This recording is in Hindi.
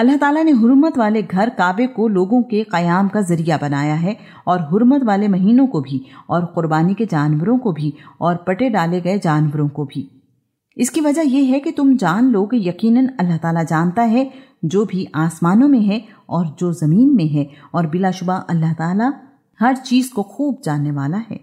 अल्लाह ताला ने हुरमत वाले घर काबे को लोगों के कयाम का ज़रिया बनाया है और हुरमत वाले महीनों को भी और कुर्बानी के जानवरों को भी और पटे डाले गए जानवरों को भी। इसकी वजह यह है कि तुम जान लो कि यकीनन अल्लाह ताला जानता है जो भी आसमानों में है और जो ज़मीन में है और बिलाशुबा अल्लाह ताला हर चीज़ को खूब जानने वाला है।